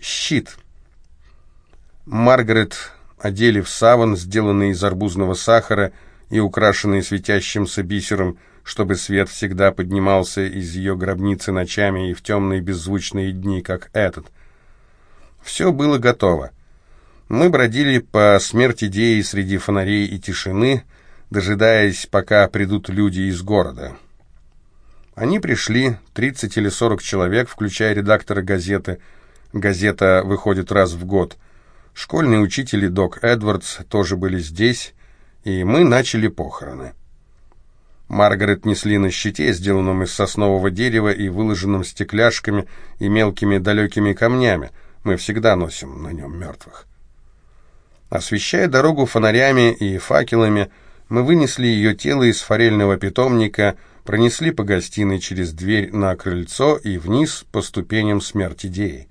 Щит. Маргарет одели в саван, сделанный из арбузного сахара и украшенный светящимся бисером, чтобы свет всегда поднимался из ее гробницы ночами и в темные беззвучные дни, как этот. Все было готово. Мы бродили по смерти Деи среди фонарей и тишины, дожидаясь, пока придут люди из города. Они пришли, 30 или 40 человек, включая редактора газеты. Газета выходит раз в год. Школьные учители Док Эдвардс тоже были здесь, и мы начали похороны. Маргарет несли на щите, сделанном из соснового дерева и выложенном стекляшками и мелкими далекими камнями. Мы всегда носим на нем мертвых. Освещая дорогу фонарями и факелами, мы вынесли ее тело из форельного питомника, пронесли по гостиной через дверь на крыльцо и вниз по ступеням смерти Деи.